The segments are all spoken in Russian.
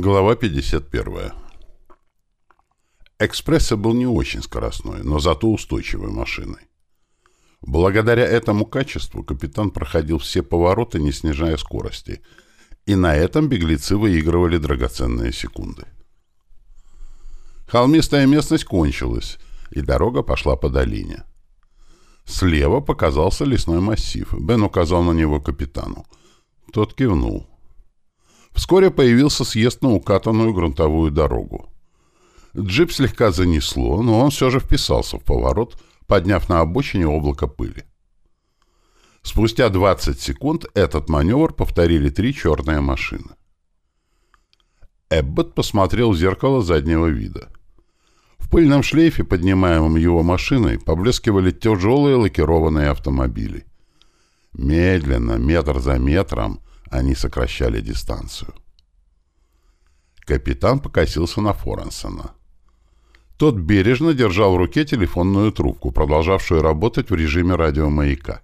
Глава 51. «Экспресса» был не очень скоростной, но зато устойчивой машиной. Благодаря этому качеству капитан проходил все повороты, не снижая скорости, и на этом беглецы выигрывали драгоценные секунды. Холмистая местность кончилась, и дорога пошла по долине. Слева показался лесной массив. Бен указал на него капитану. Тот кивнул. Вскоре появился съезд на укатанную грунтовую дорогу. Джип слегка занесло, но он все же вписался в поворот, подняв на обочине облако пыли. Спустя 20 секунд этот маневр повторили три черные машины. Эббот посмотрел в зеркало заднего вида. В пыльном шлейфе, поднимаемом его машиной, поблескивали тяжелые лакированные автомобили. Медленно, метр за метром, они сокращали дистанцию. Капитан покосился на Форенсона. Тот бережно держал в руке телефонную трубку, продолжавшую работать в режиме радиомаяка.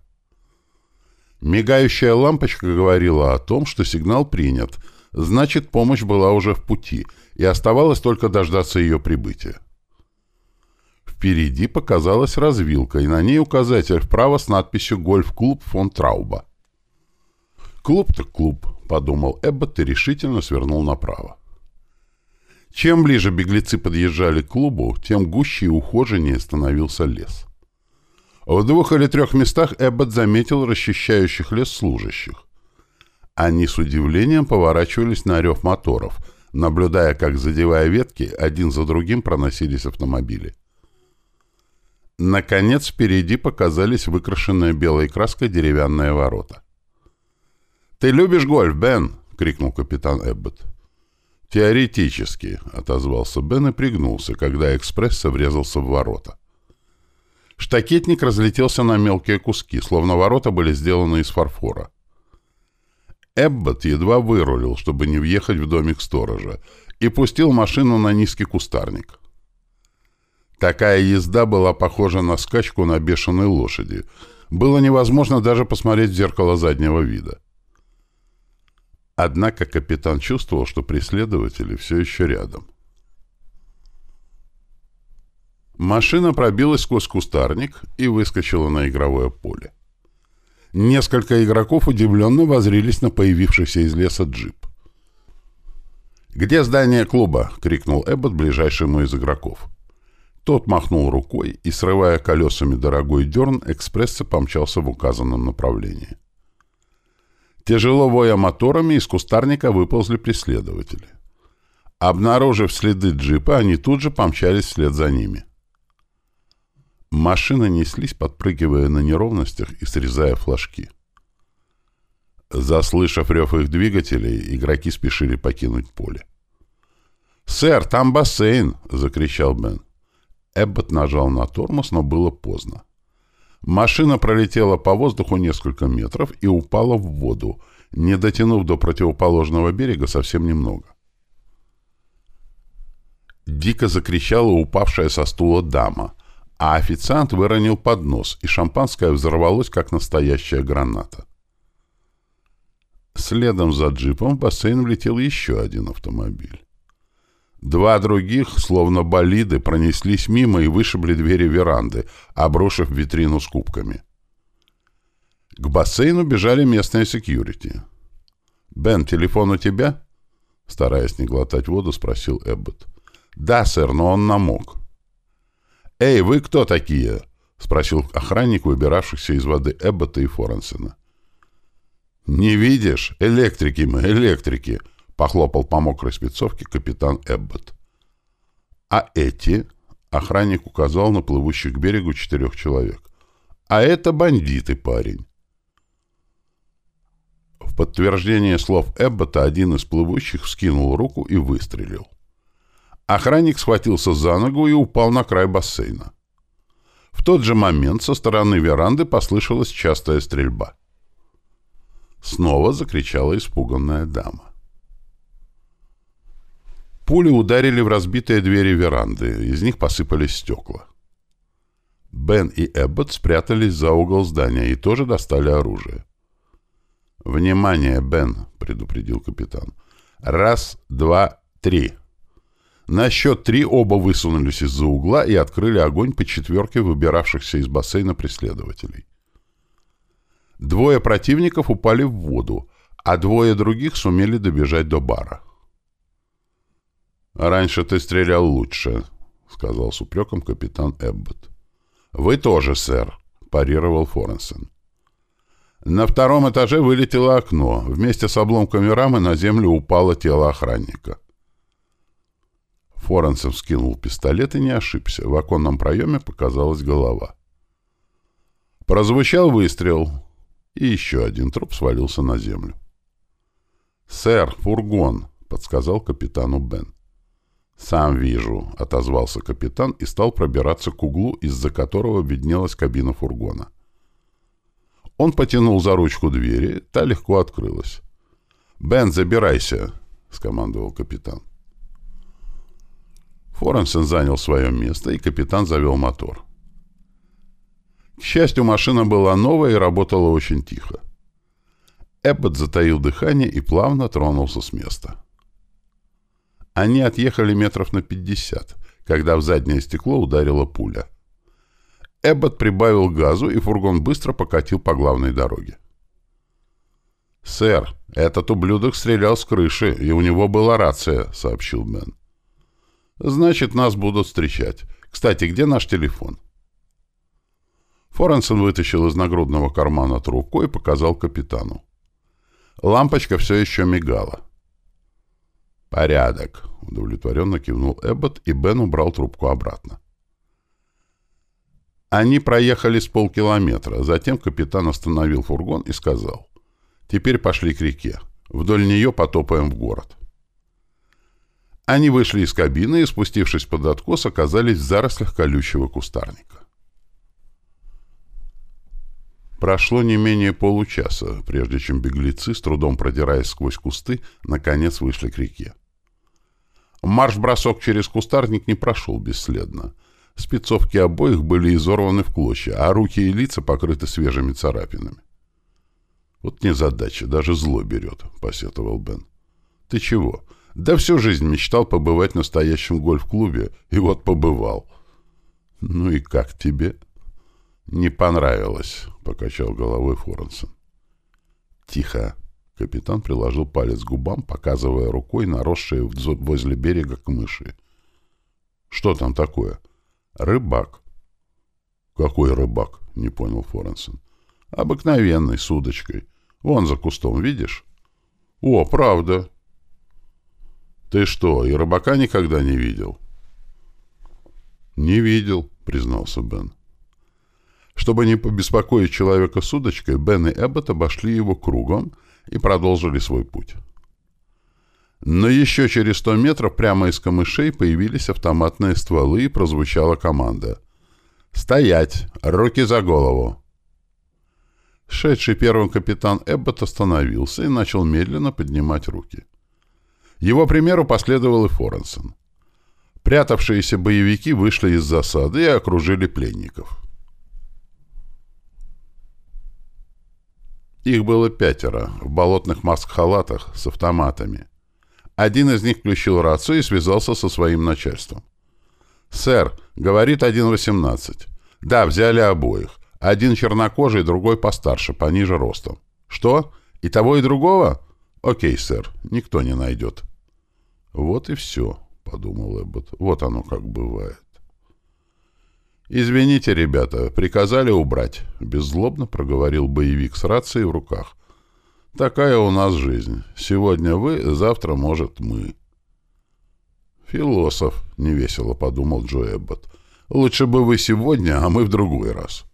Мигающая лампочка говорила о том, что сигнал принят, значит, помощь была уже в пути, и оставалось только дождаться ее прибытия. Впереди показалась развилка, и на ней указатель вправо с надписью «Гольф-клуб фон Трауба». «Клуб так клуб», — подумал Эббот и решительно свернул направо. Чем ближе беглецы подъезжали к клубу, тем гуще и ухоженнее становился лес. В двух или трех местах Эббот заметил расчищающих лес служащих. Они с удивлением поворачивались на рев моторов, наблюдая, как, задевая ветки, один за другим проносились автомобили. Наконец, впереди показались выкрашенные белой краской деревянные ворота. «Ты любишь гольф, Бен?» — крикнул капитан Эббот. «Теоретически», — отозвался Бен и пригнулся, когда экспресс врезался в ворота. Штакетник разлетелся на мелкие куски, словно ворота были сделаны из фарфора. Эббот едва вырулил, чтобы не въехать в домик сторожа, и пустил машину на низкий кустарник. Такая езда была похожа на скачку на бешеной лошади. Было невозможно даже посмотреть в зеркало заднего вида. Однако капитан чувствовал, что преследователи все еще рядом. Машина пробилась сквозь кустарник и выскочила на игровое поле. Несколько игроков удивленно возрились на появившийся из леса джип. «Где здание клуба?» — крикнул Эббот ближайшему из игроков. Тот махнул рукой и, срывая колесами дорогой дерн, экспресса помчался в указанном направлении. Тяжело воя моторами, из кустарника выползли преследователи. Обнаружив следы джипа, они тут же помчались вслед за ними. Машины неслись, подпрыгивая на неровностях и срезая флажки. Заслышав рев их двигателей, игроки спешили покинуть поле. «Сэр, там бассейн!» — закричал Бен. Эббот нажал на тормоз, но было поздно. Машина пролетела по воздуху несколько метров и упала в воду, не дотянув до противоположного берега совсем немного. Дико закричала упавшая со стула дама, а официант выронил поднос, и шампанское взорвалось, как настоящая граната. Следом за джипом в бассейн влетел еще один автомобиль. Два других, словно болиды, пронеслись мимо и вышибли двери веранды, обрушив витрину с кубками. К бассейну бежали местные секьюрити. «Бен, телефон у тебя?» Стараясь не глотать воду, спросил Эббот. «Да, сэр, но он намок». «Эй, вы кто такие?» — спросил охранник, выбиравшихся из воды Эббота и Форенсена. «Не видишь? Электрики мы, электрики!» — похлопал по мокрой спецовке капитан Эббот. «А эти?» — охранник указал на плывущих к берегу четырех человек. «А это бандиты, парень». В подтверждение слов Эббота один из плывущих вскинул руку и выстрелил. Охранник схватился за ногу и упал на край бассейна. В тот же момент со стороны веранды послышалась частая стрельба. Снова закричала испуганная дама. Пули ударили в разбитые двери веранды, из них посыпались стекла. Бен и Эббот спрятались за угол здания и тоже достали оружие. «Внимание, Бен!» — предупредил капитан. «Раз, два, Три. На счет три оба высунулись из-за угла и открыли огонь по четверке выбиравшихся из бассейна преследователей. Двое противников упали в воду, а двое других сумели добежать до бара. «Раньше ты стрелял лучше», — сказал с упреком капитан Эббот. «Вы тоже, сэр», — парировал Форенсен. На втором этаже вылетело окно. Вместе с обломками рамы на землю упало тело охранника. Форенсен скинул пистолет и не ошибся. В оконном проеме показалась голова. Прозвучал выстрел, и еще один труп свалился на землю. «Сэр, фургон», — подсказал капитану Бен. «Сам вижу», — отозвался капитан и стал пробираться к углу, из-за которого виднелась кабина фургона. Он потянул за ручку двери, та легко открылась. «Бен, забирайся», — скомандовал капитан. Форенсен занял свое место, и капитан завел мотор. К счастью, машина была новая и работала очень тихо. Эббот затаил дыхание и плавно тронулся с места. Они отъехали метров на пятьдесят, когда в заднее стекло ударила пуля. Эббот прибавил газу, и фургон быстро покатил по главной дороге. «Сэр, этот ублюдок стрелял с крыши, и у него была рация», — сообщил Мэн. «Значит, нас будут встречать. Кстати, где наш телефон?» Форенсен вытащил из нагрудного кармана трубку и показал капитану. Лампочка все еще мигала. «Порядок», — удовлетворенно кивнул Эббот, и Бен убрал трубку обратно. Они проехали с полкилометра. Затем капитан остановил фургон и сказал. «Теперь пошли к реке. Вдоль нее потопаем в город». Они вышли из кабины и, спустившись под откос, оказались в зарослях колючего кустарника. Прошло не менее получаса, прежде чем беглецы, с трудом продираясь сквозь кусты, наконец вышли к реке. Марш-бросок через кустарник не прошел бесследно. Спецовки обоих были изорваны в клочья, а руки и лица покрыты свежими царапинами. «Вот незадача, даже зло берет», — посетовал Бен. «Ты чего? Да всю жизнь мечтал побывать в настоящем гольф-клубе, и вот побывал». «Ну и как тебе?» «Не понравилось», — покачал головой Форенсен. «Тихо». Капитан приложил палец к губам, показывая рукой наросшие возле берега камыши. «Что там такое?» «Рыбак». «Какой рыбак?» — не понял Форенсен. «Обыкновенный, с удочкой. Вон за кустом, видишь?» «О, правда!» «Ты что, и рыбака никогда не видел?» «Не видел», — признался Бен. Чтобы не побеспокоить человека с удочкой, Бен и Эббот обошли его кругом и продолжили свой путь. Но еще через сто метров прямо из камышей появились автоматные стволы и прозвучала команда. «Стоять! Руки за голову!» Шедший первым капитан Эббот остановился и начал медленно поднимать руки. Его примеру последовал и Форенсон. Прятавшиеся боевики вышли из засады и окружили пленников. Их было пятеро, в болотных маск-халатах, с автоматами. Один из них включил рацию и связался со своим начальством. «Сэр, — говорит 1.18. Да, взяли обоих. Один чернокожий, другой постарше, пониже ростом. Что? И того, и другого? Окей, сэр, никто не найдет». «Вот и все», — подумал Эббот. «Вот оно как бывает». «Извините, ребята, приказали убрать», — беззлобно проговорил боевик с рацией в руках. «Такая у нас жизнь. Сегодня вы, завтра, может, мы». «Философ», — невесело подумал Джо Эббот. «Лучше бы вы сегодня, а мы в другой раз».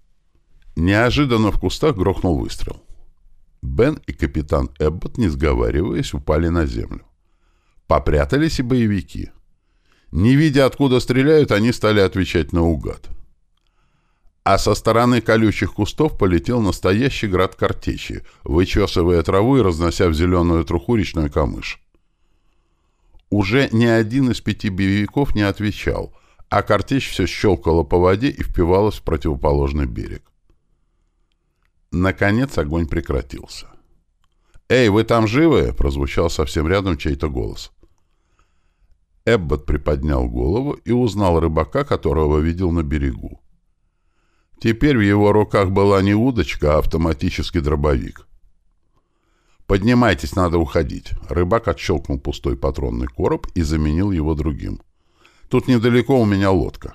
Неожиданно в кустах грохнул выстрел. Бен и капитан Эббот, не сговариваясь, упали на землю. Попрятались и боевики. Не видя, откуда стреляют, они стали отвечать наугад а со стороны колючих кустов полетел настоящий град картечи, вычесывая траву и разнося в зеленую труху речной камыш. Уже ни один из пяти боевиков не отвечал, а картечь все щелкала по воде и впивалась в противоположный берег. Наконец огонь прекратился. «Эй, вы там живы?» — прозвучал совсем рядом чей-то голос. Эббот приподнял голову и узнал рыбака, которого видел на берегу. Теперь в его руках была не удочка, а автоматический дробовик. «Поднимайтесь, надо уходить». Рыбак отщелкнул пустой патронный короб и заменил его другим. «Тут недалеко у меня лодка».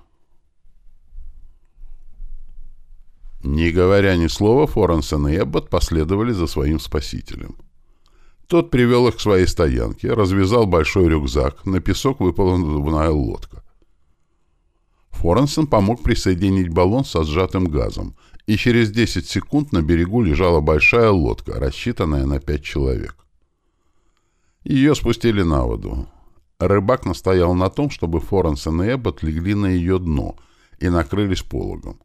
Не говоря ни слова, Форенсен и Эббот последовали за своим спасителем. Тот привел их к своей стоянке, развязал большой рюкзак, на песок выпала надувная лодка. Форенсен помог присоединить баллон со сжатым газом, и через 10 секунд на берегу лежала большая лодка, рассчитанная на 5 человек. Ее спустили на воду. Рыбак настоял на том, чтобы Форенсен и Эббот легли на ее дно и накрылись пологом.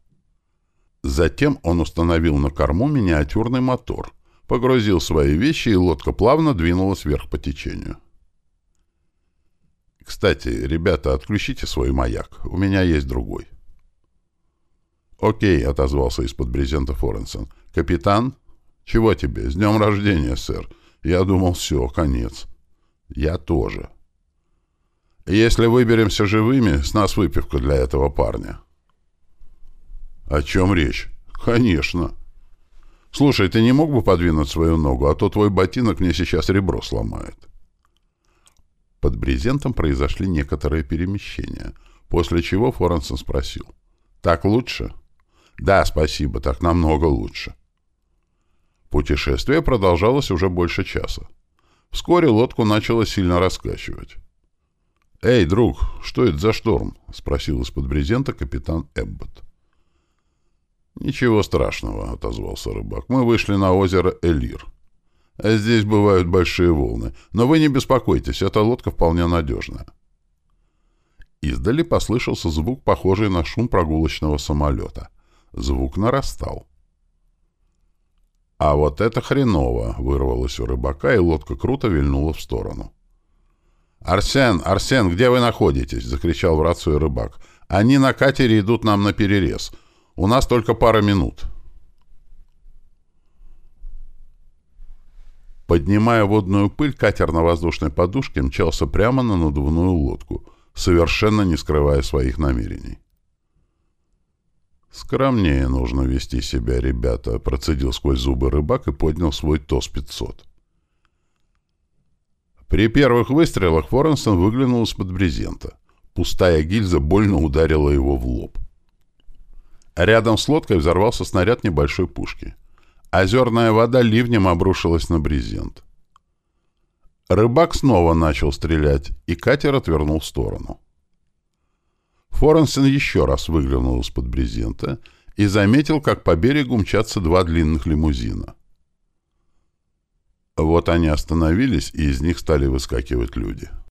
Затем он установил на корму миниатюрный мотор, погрузил свои вещи, и лодка плавно двинулась вверх по течению. «Кстати, ребята, отключите свой маяк. У меня есть другой». «Окей», — отозвался из-под брезента Форенсон. «Капитан? Чего тебе? С днем рождения, сэр. Я думал, все, конец». «Я тоже». «Если выберемся живыми, с нас выпивка для этого парня». «О чем речь?» «Конечно». «Слушай, ты не мог бы подвинуть свою ногу, а то твой ботинок мне сейчас ребро сломает». Под брезентом произошли некоторые перемещения, после чего Форенсон спросил. «Так лучше?» «Да, спасибо, так намного лучше». Путешествие продолжалось уже больше часа. Вскоре лодку начало сильно раскачивать. «Эй, друг, что это за шторм?» — спросил из-под брезента капитан Эббот. «Ничего страшного», — отозвался рыбак. «Мы вышли на озеро Элир. Здесь бывают большие волны. Но вы не беспокойтесь, эта лодка вполне надежная». Издали послышался звук, похожий на шум прогулочного самолета. Звук нарастал. «А вот это хреново!» — вырвалось у рыбака, и лодка круто вильнула в сторону. «Арсен! Арсен, где вы находитесь?» — закричал в рацию рыбак. «Они на катере идут нам на перерез. У нас только пара минут». Поднимая водную пыль, катер на воздушной подушке мчался прямо на надувную лодку, совершенно не скрывая своих намерений. «Скромнее нужно вести себя, ребята», — процедил сквозь зубы рыбак и поднял свой ТОС-500. При первых выстрелах Форенсон выглянул из-под брезента. Пустая гильза больно ударила его в лоб. Рядом с лодкой взорвался снаряд небольшой пушки. Озерная вода ливнем обрушилась на брезент. Рыбак снова начал стрелять, и катер отвернул в сторону. Форенсен еще раз выглянул из-под брезента и заметил, как по берегу мчатся два длинных лимузина. Вот они остановились, и из них стали выскакивать люди.